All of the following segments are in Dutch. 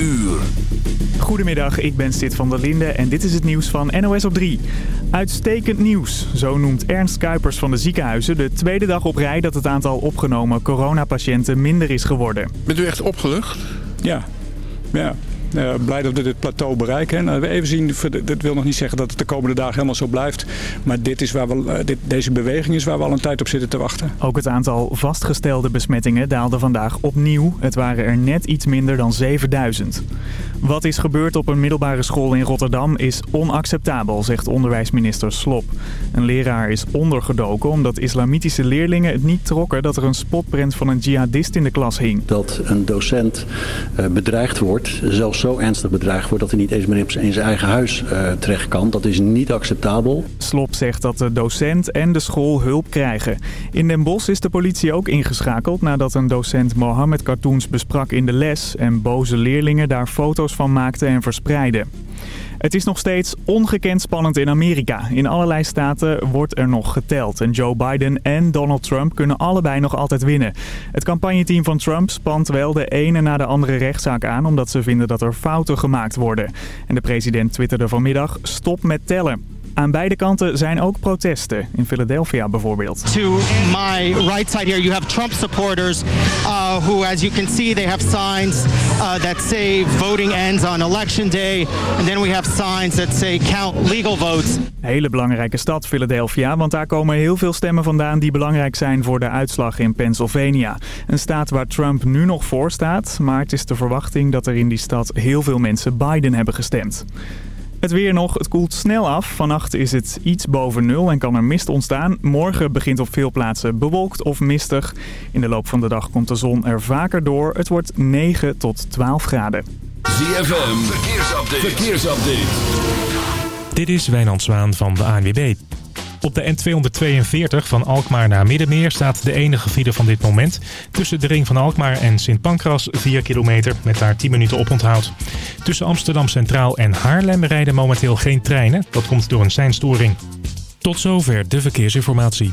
uur. Goedemiddag, ik ben Sid van der Linde en dit is het nieuws van NOS op 3. Uitstekend nieuws, zo noemt Ernst Kuipers van de ziekenhuizen de tweede dag op rij dat het aantal opgenomen coronapatiënten minder is geworden. Bent u echt opgelucht? Ja, ja. Uh, blij dat we dit plateau bereiken. Nou, even zien, dat wil nog niet zeggen dat het de komende dagen helemaal zo blijft. Maar dit is waar we, uh, dit, deze beweging is waar we al een tijd op zitten te wachten. Ook het aantal vastgestelde besmettingen daalde vandaag opnieuw. Het waren er net iets minder dan 7000. Wat is gebeurd op een middelbare school in Rotterdam is onacceptabel, zegt onderwijsminister Slop. Een leraar is ondergedoken omdat islamitische leerlingen het niet trokken dat er een spotprint van een jihadist in de klas hing. Dat een docent uh, bedreigd wordt, zelfs zo ernstig bedreigd wordt dat hij niet eens meer in zijn eigen huis uh, terecht kan. Dat is niet acceptabel. Slop zegt dat de docent en de school hulp krijgen. In Den Bosch is de politie ook ingeschakeld nadat een docent Mohammed cartoons besprak in de les en boze leerlingen daar foto's van maakten en verspreidden. Het is nog steeds ongekend spannend in Amerika. In allerlei staten wordt er nog geteld. En Joe Biden en Donald Trump kunnen allebei nog altijd winnen. Het campagneteam van Trump spant wel de ene na de andere rechtszaak aan... omdat ze vinden dat er fouten gemaakt worden. En de president twitterde vanmiddag stop met tellen. Aan beide kanten zijn ook protesten. In Philadelphia bijvoorbeeld. To my right side here you have Trump supporters uh, who as you can see they have signs uh, that say voting ends on election day. And then we have signs that say count legal votes. Hele belangrijke stad Philadelphia, want daar komen heel veel stemmen vandaan die belangrijk zijn voor de uitslag in Pennsylvania. Een staat waar Trump nu nog voor staat, maar het is de verwachting dat er in die stad heel veel mensen Biden hebben gestemd. Het weer nog, het koelt snel af. Vannacht is het iets boven nul en kan er mist ontstaan. Morgen begint op veel plaatsen bewolkt of mistig. In de loop van de dag komt de zon er vaker door. Het wordt 9 tot 12 graden. ZFM, verkeersupdate. verkeersupdate. Dit is Wijnand Zwaan van de ANWB. Op de N242 van Alkmaar naar Middenmeer staat de enige file van dit moment. Tussen de ring van Alkmaar en Sint Pancras 4 kilometer met daar 10 minuten oponthoud. Tussen Amsterdam Centraal en Haarlem rijden momenteel geen treinen. Dat komt door een seinstoring. Tot zover de verkeersinformatie.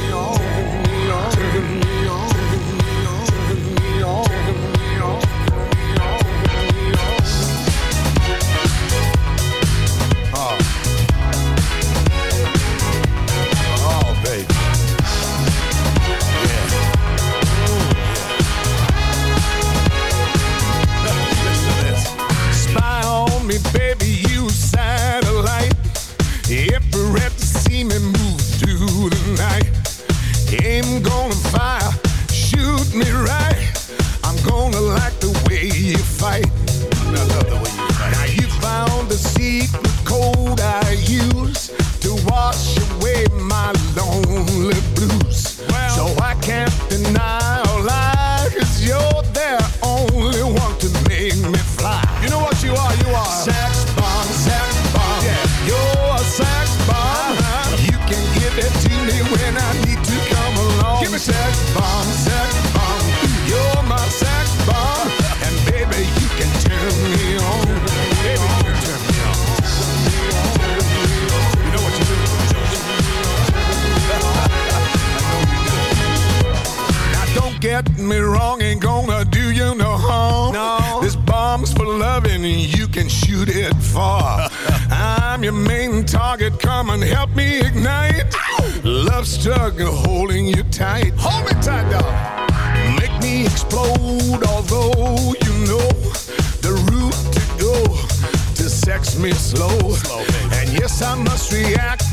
Come and help me ignite. Love struggle holding you tight. Hold me tight, dog. Make me explode, although you know the route to go to sex me slow. slow. and yes, I must react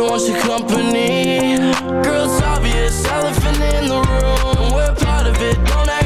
only wants your company. Girl, it's obvious, elephant in the room. We're part of it, don't act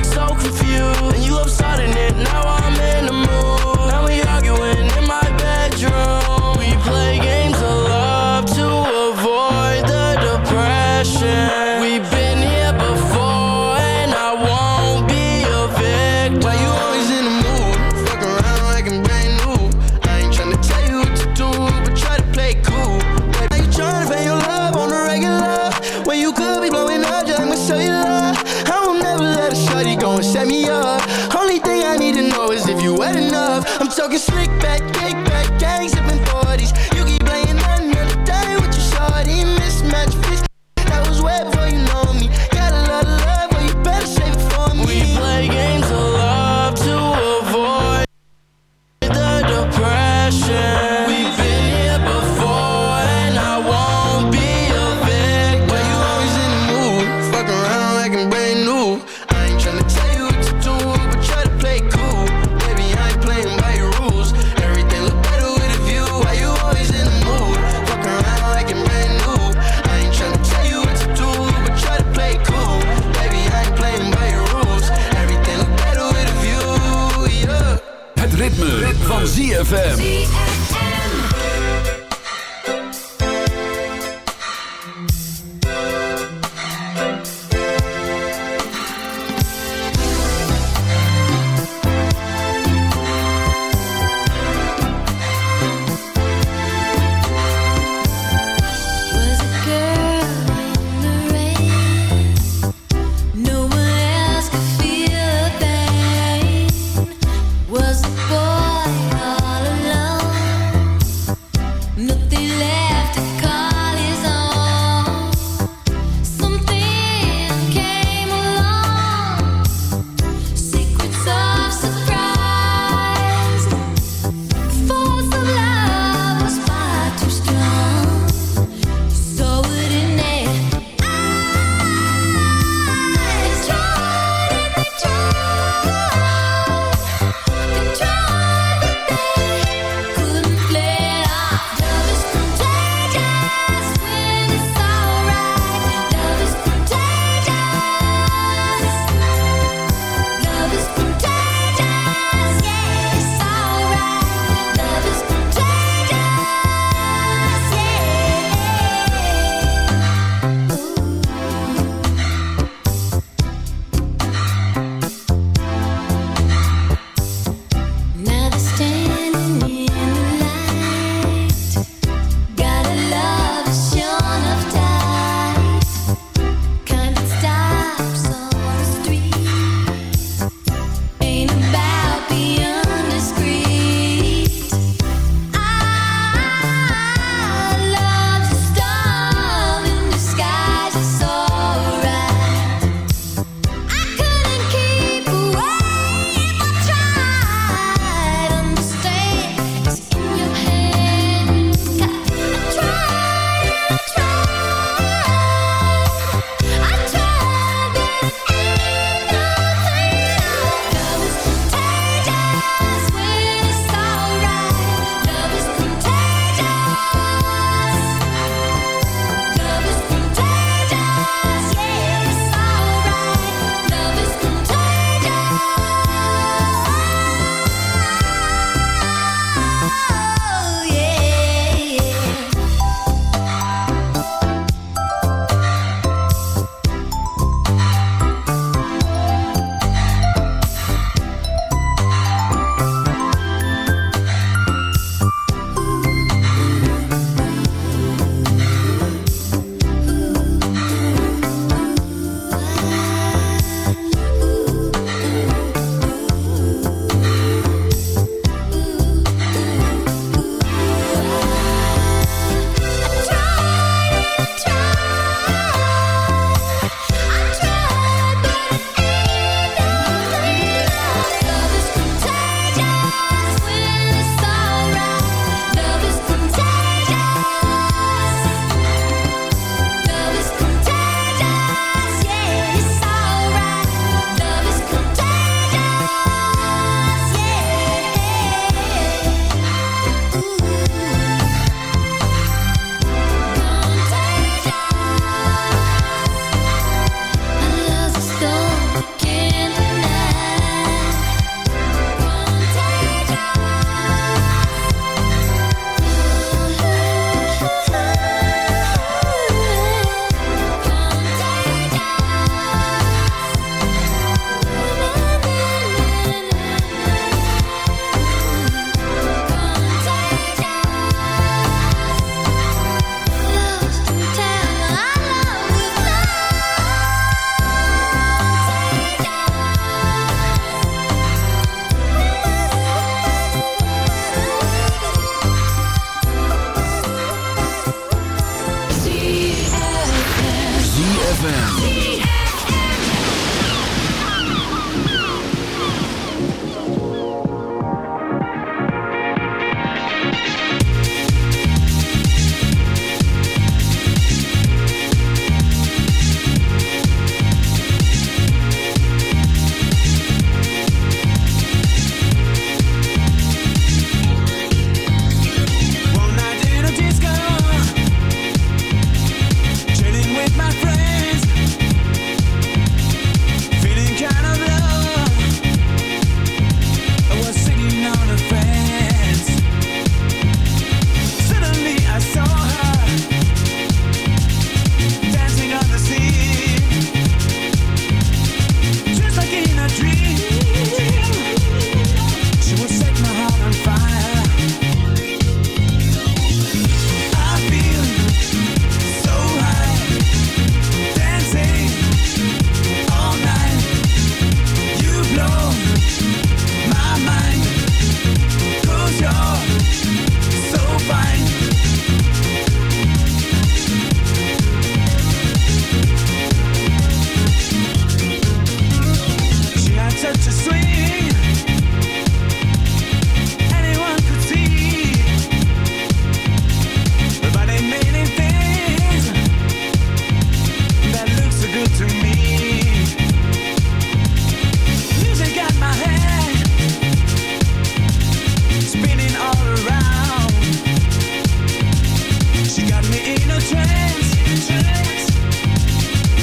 trance, trance,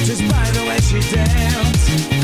just by the way she danced.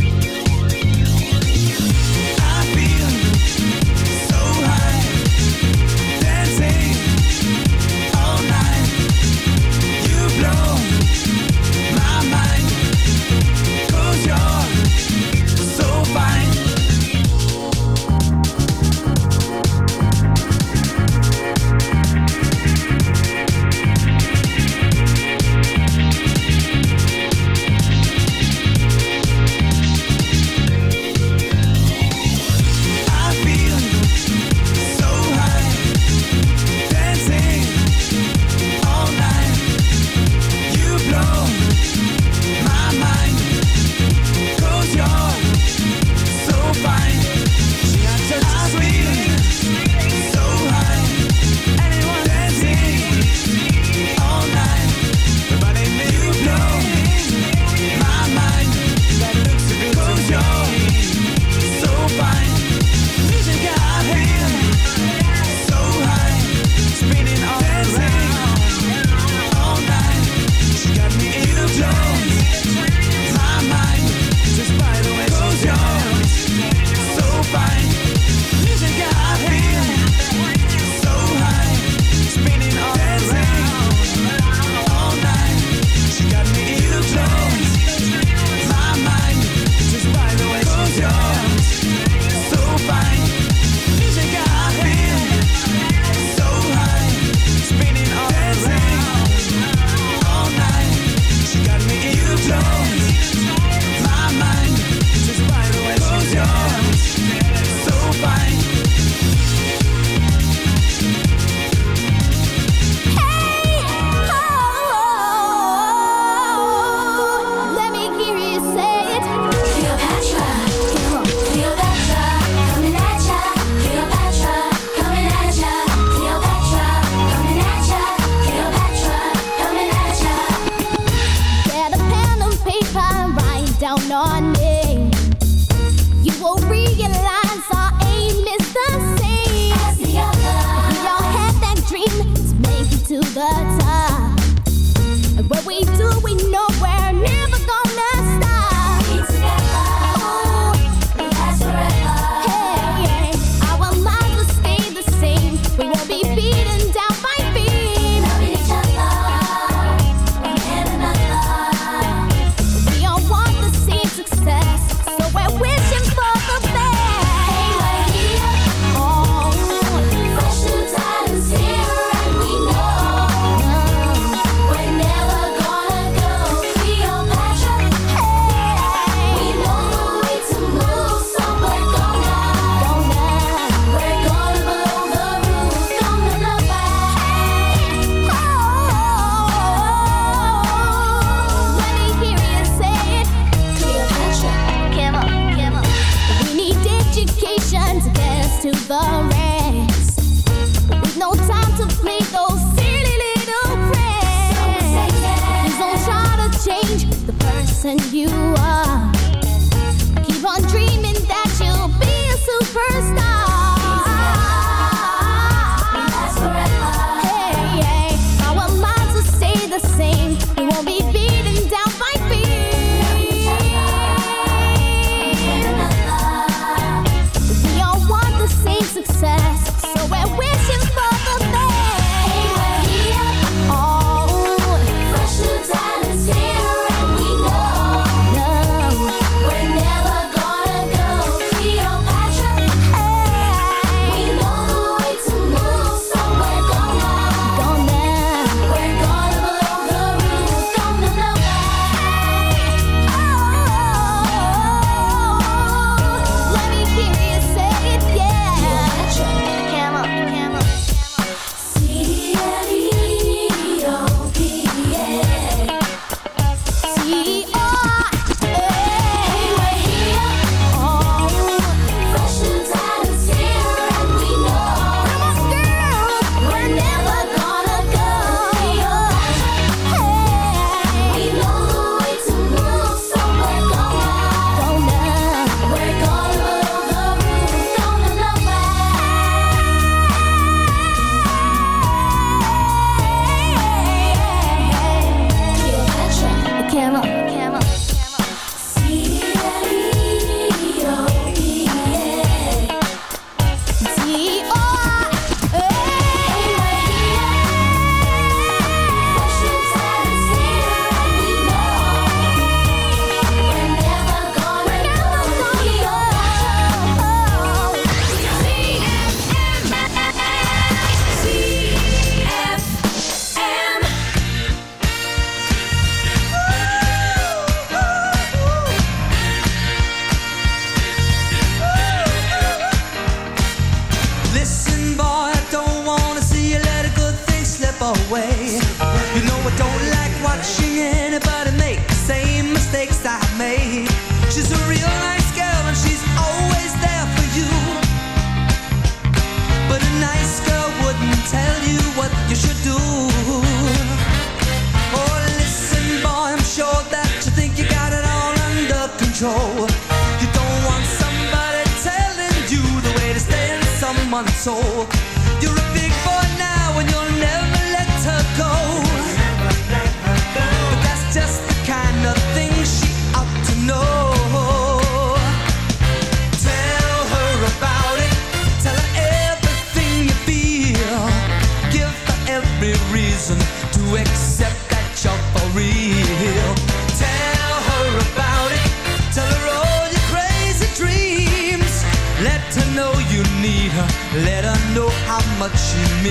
human soul.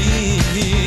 me.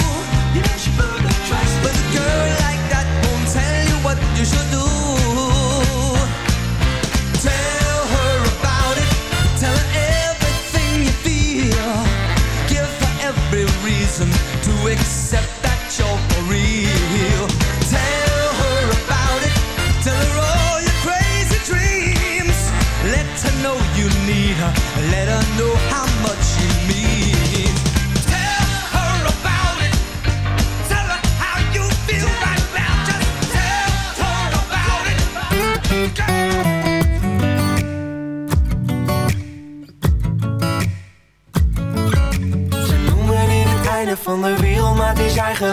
tracks, but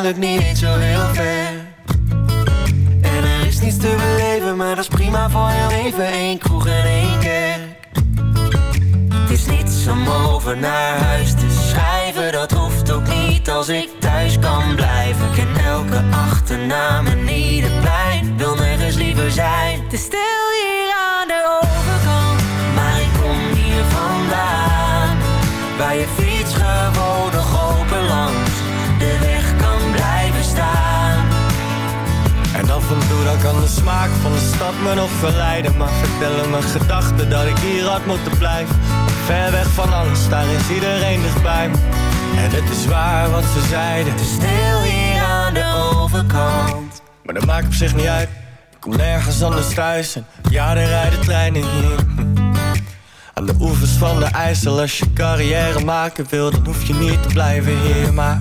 is eigenlijk niet Toe dan kan de smaak van de stad me nog verleiden. Maar vertellen mijn gedachten dat ik hier had moeten blijven. Ver weg van alles, daar is iedereen dichtbij. En het is waar wat ze zeiden. Het Stil hier aan de overkant. Maar dat maakt op zich niet uit. Ik kom nergens anders thuis. En ja, er rijden treinen hier. Aan de oevers van de IJssel Als je carrière maken wil, dan hoef je niet te blijven hier Maar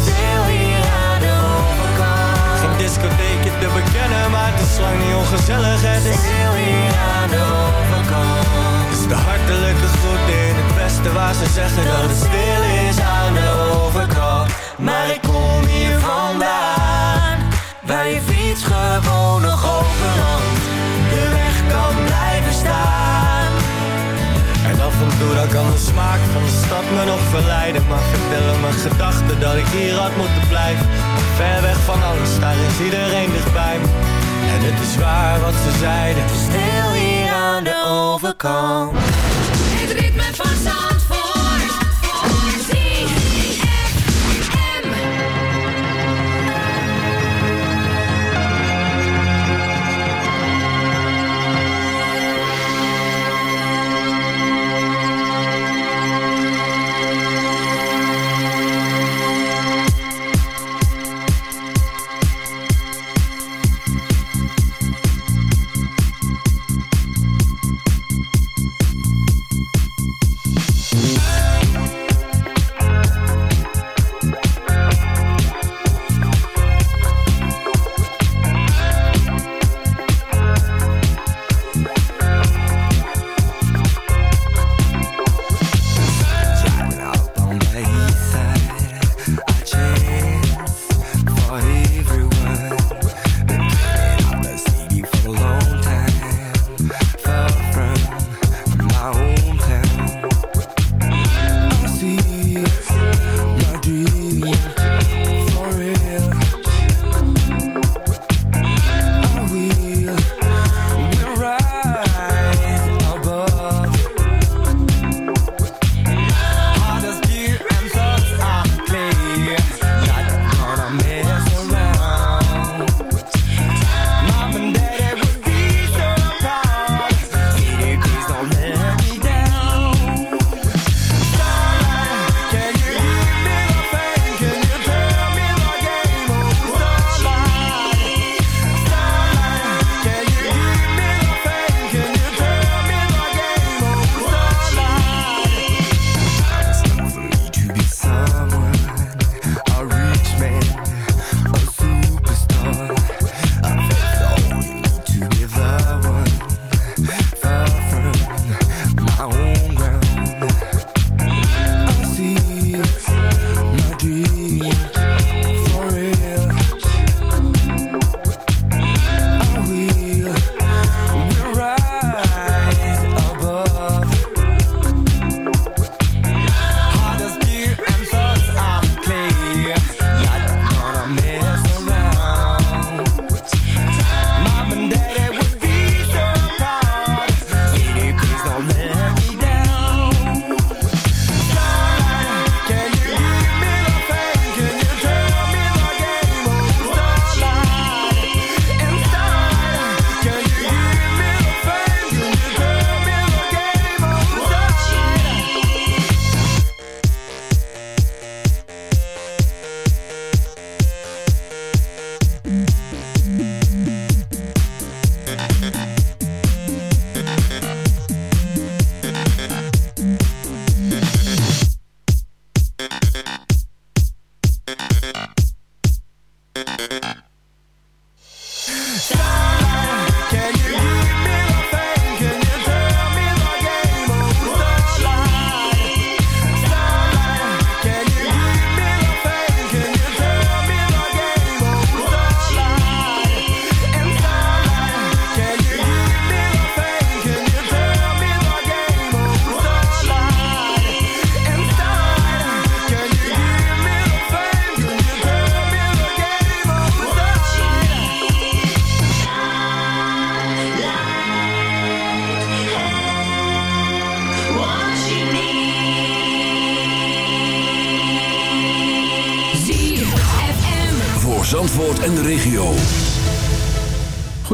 discotheekje te bekennen Maar het is lang niet ongezellig, het is Stil hier aan de overkant. Is de hartelijke groet in het westen waar ze zeggen dat het stil is aan de overkant. Maar ik kom hier vandaan Waar je fiets gewoon nog open langs De weg kan blijven staan. En af en toe dan kan de smaak van de stad me nog verleiden Maar mijn gedachten dat ik hier had moeten blijven. Ver weg van alles, daar is iedereen dichtbij me. En het is waar wat ze zeiden. Stil hier aan de overkant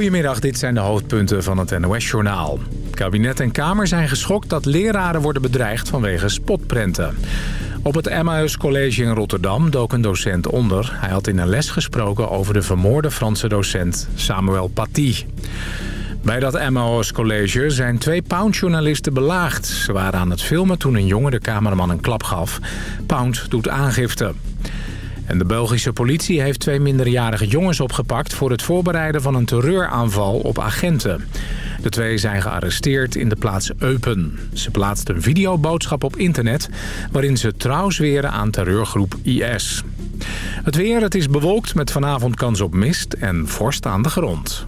Goedemiddag, dit zijn de hoofdpunten van het NOS-journaal. Kabinet en Kamer zijn geschokt dat leraren worden bedreigd vanwege spotprenten. Op het Emmaus College in Rotterdam dook een docent onder. Hij had in een les gesproken over de vermoorde Franse docent Samuel Paty. Bij dat Emmaus College zijn twee Pound-journalisten belaagd. Ze waren aan het filmen toen een jongen de cameraman een klap gaf. Pound doet aangifte. En de Belgische politie heeft twee minderjarige jongens opgepakt... voor het voorbereiden van een terreuraanval op agenten. De twee zijn gearresteerd in de plaats Eupen. Ze plaatsten een videoboodschap op internet... waarin ze trouw zweren aan terreurgroep IS. Het weer, het is bewolkt met vanavond kans op mist en vorst aan de grond.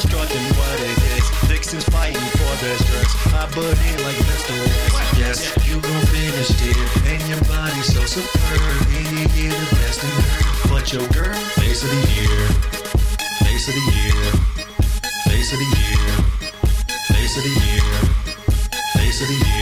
Start what it is. Vixens fighting for their skirts. I butt in like Mr. West. Yes, you gon' finish it. And your body's so superb. And you the best in her. But your girl, face of the year. Face of the year. Face of the year. Face of the year. Face of the year.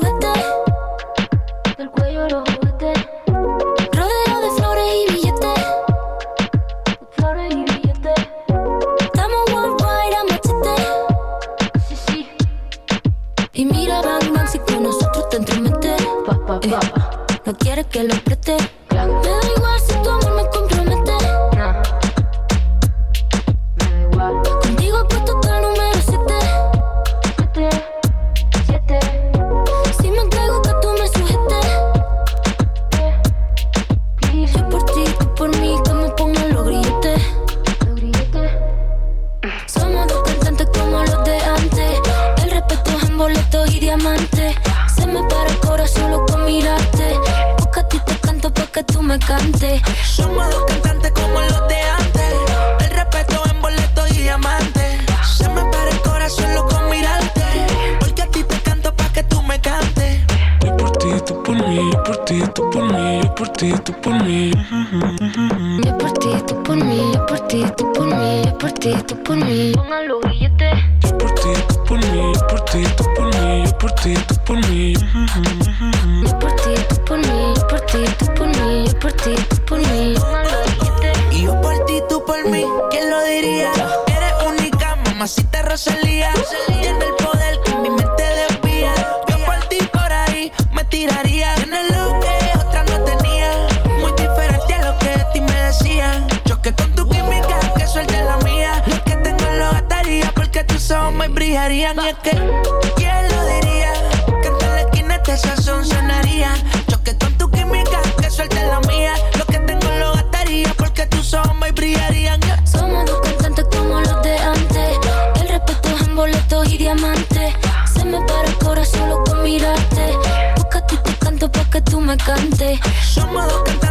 billete. Yo por ti, tú por mí, yo por ti, tú por mí, yo por ti, tú por mí. Yo por ti, tú por mí, yo por ti, tú por mí, yo por ti, tú por mí. Y yo por ti, tú por mí, ¿quién lo diría? Eres única, mamacita Rosalía. Tiene me brillarían. Y es que, ¿quién lo diría? Que en toda la esquina este sazón sonaría. Choque con tu química, que suelte la mía. Lo que tengo lo gastaría porque tus ojos me brillarían. Somos dos cantantes como los de antes. El respeto es en boletos y diamantes. Se me para el corazón solo con mirarte. Porque a ti te canto pa' que tú me cantes. Somos dos cantantes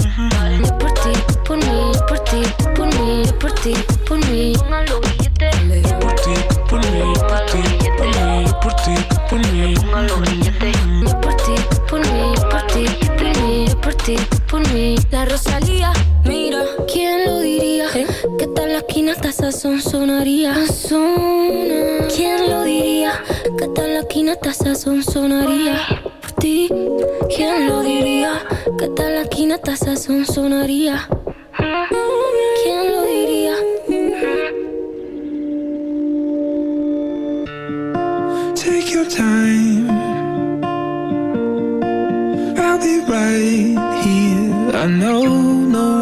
Hasta sazón sonaría. Por ti, ¿quién lo diría? Que hasta sazón sonaría. ¿Quién lo diría? Take your time. I'll be right here. I know no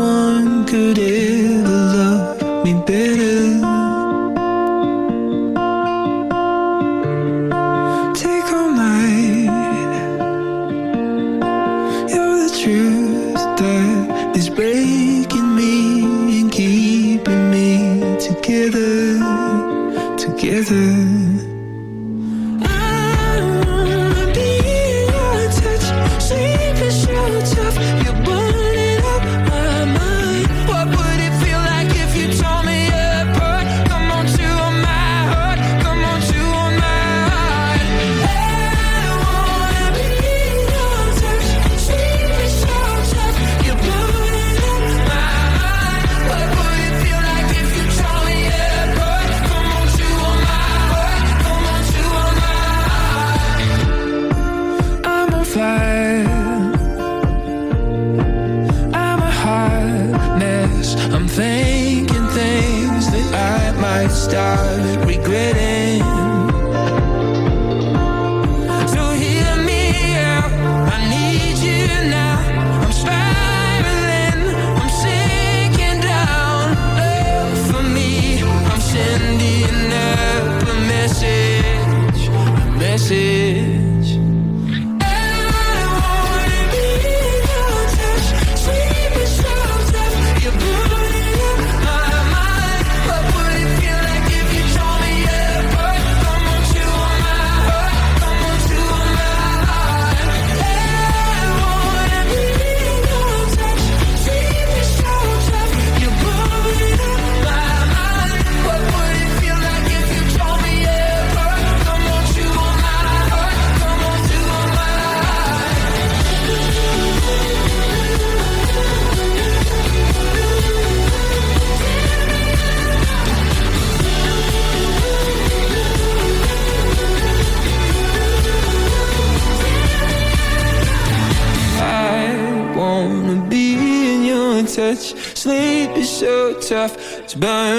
surf to burn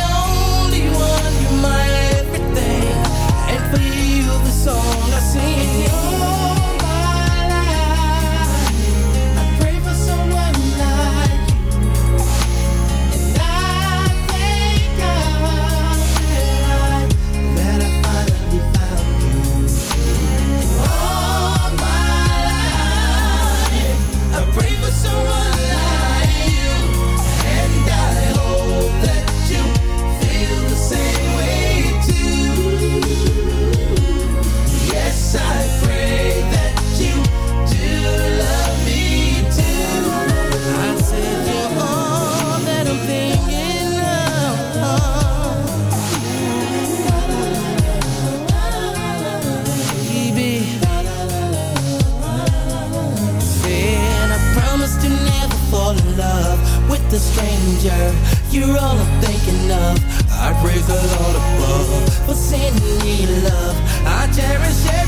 danger. You're all I'm thinking of. I praise the Lord above For sending me love. I cherish it.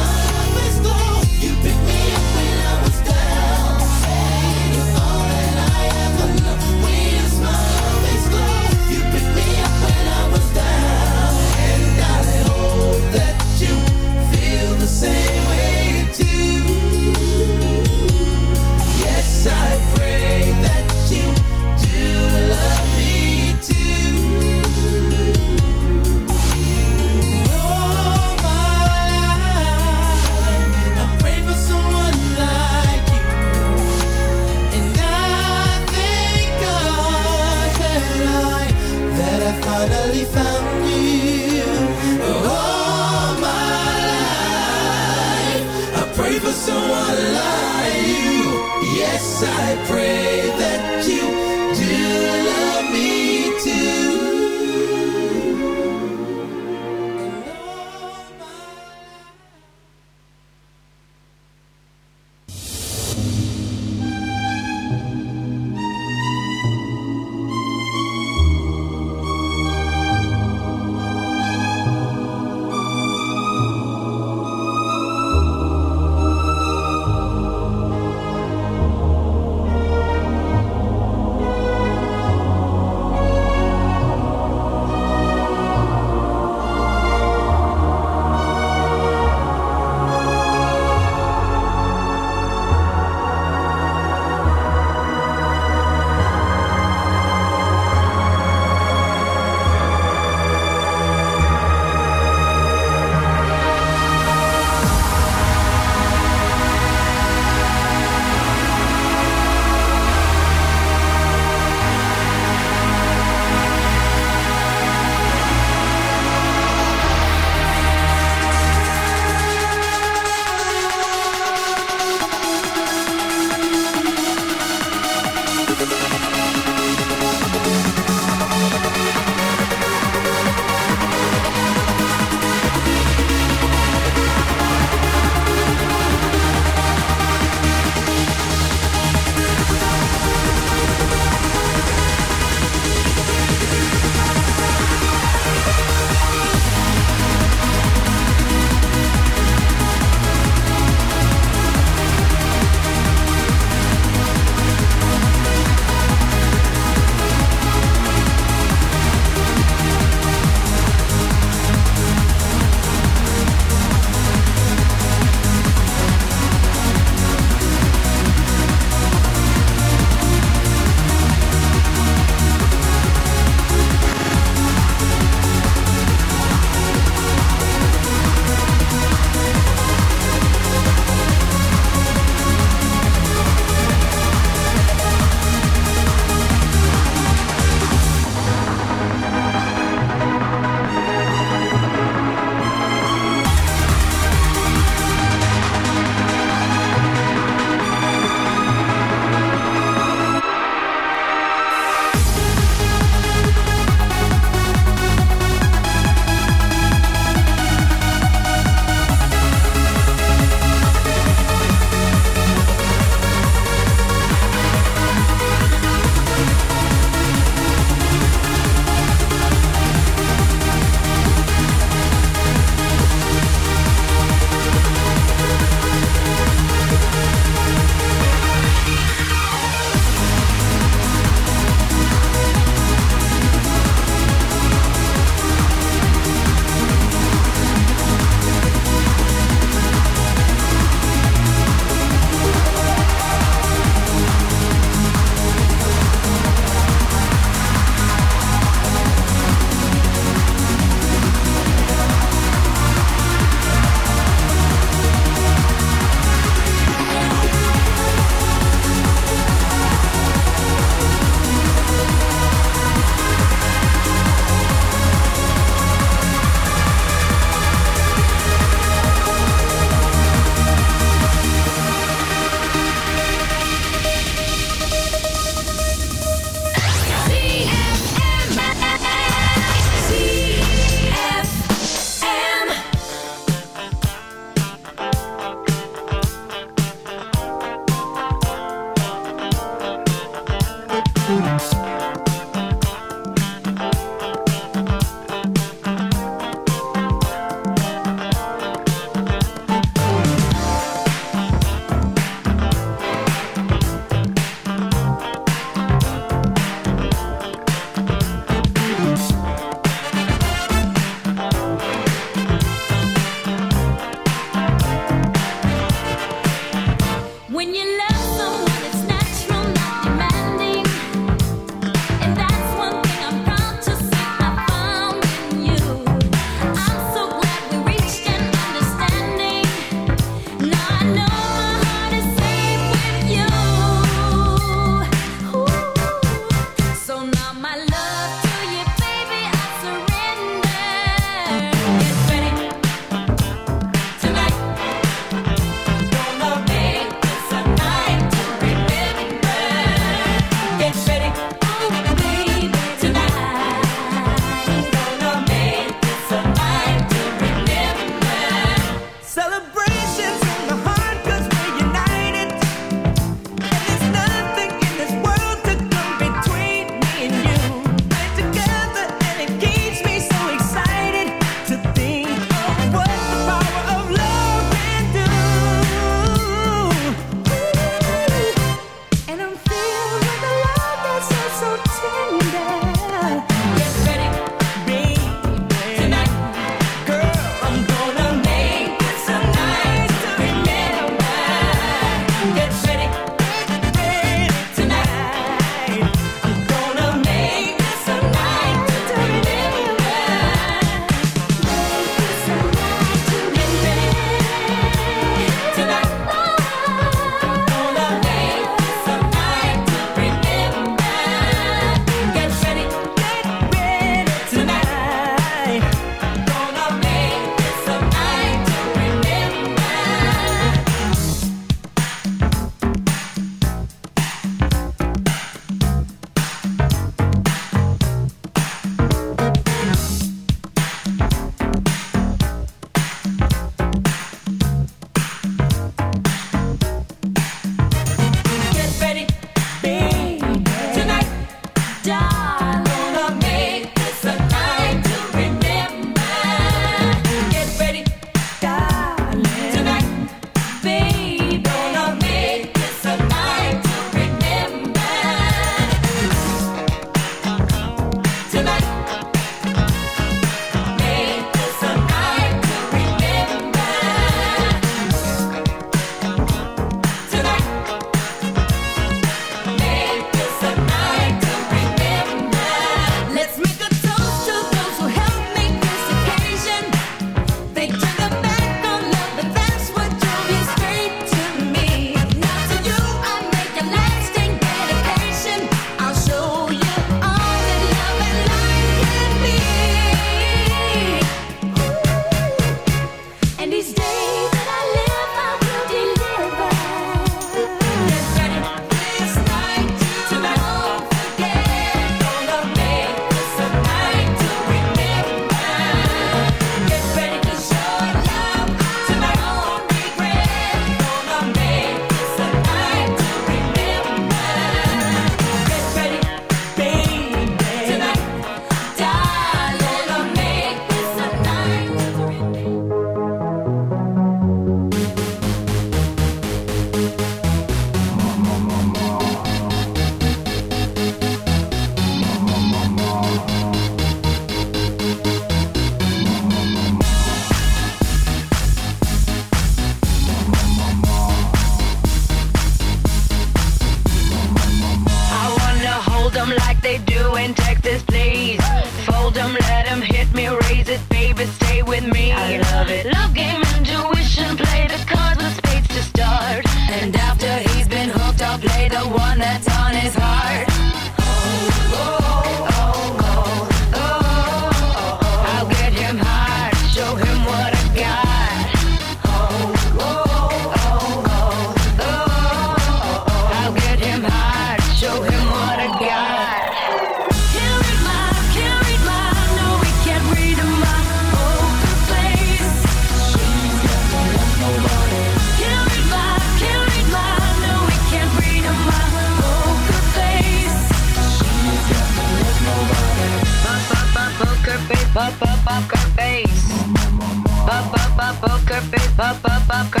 up, up, up.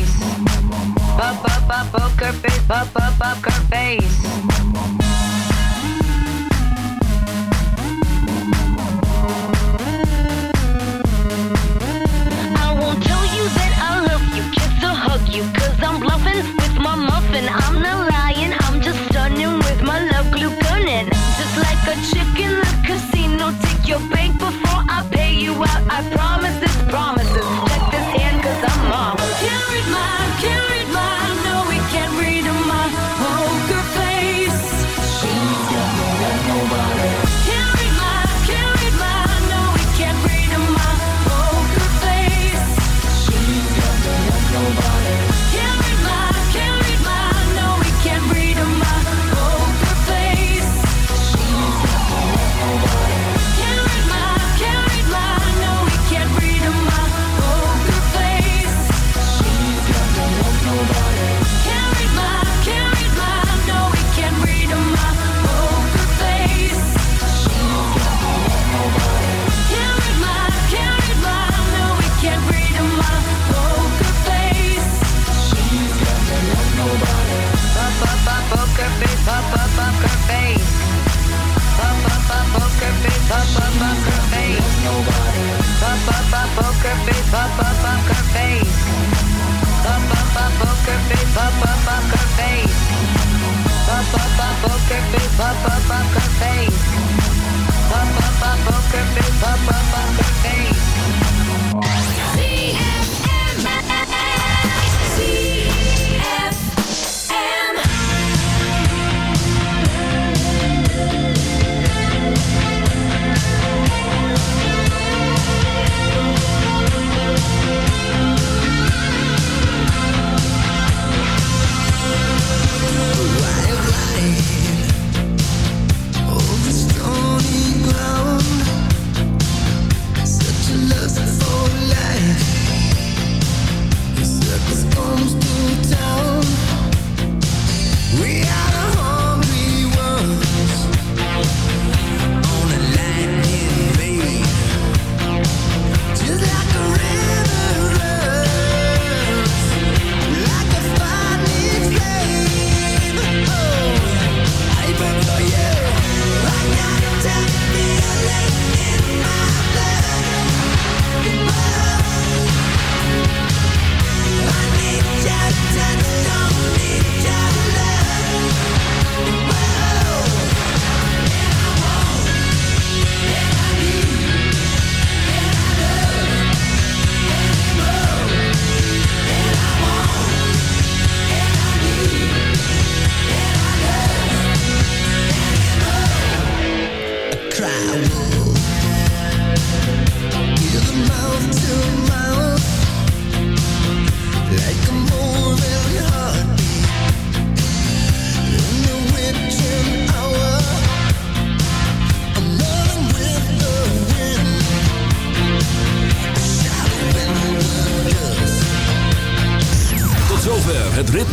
face. Bop bop bop poker face. Bop bop bop her face. I won't tell you that I love you, hug I'm bluffing with my muffin. I'm not lying, I'm just stunning with my love glue gunning. Just like a chick in the casino. Poker face, pop, pop, poker face, pop, pop, poker face.